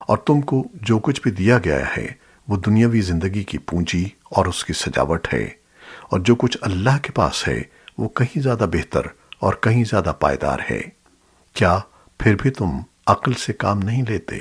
اور تم کو جو کچھ بھی دیا گیا ہے، وہ دنیاوی زندگی کی پونجی اور اس کی سجاوٹ ہے۔ اور جو کچھ اللہ کے پاس ہے، وہ کہیں زیادہ بہتر اور کہیں زیادہ پائیدار ہے۔ کیا پھر بھی تم عقل سے کام نہیں لیتے؟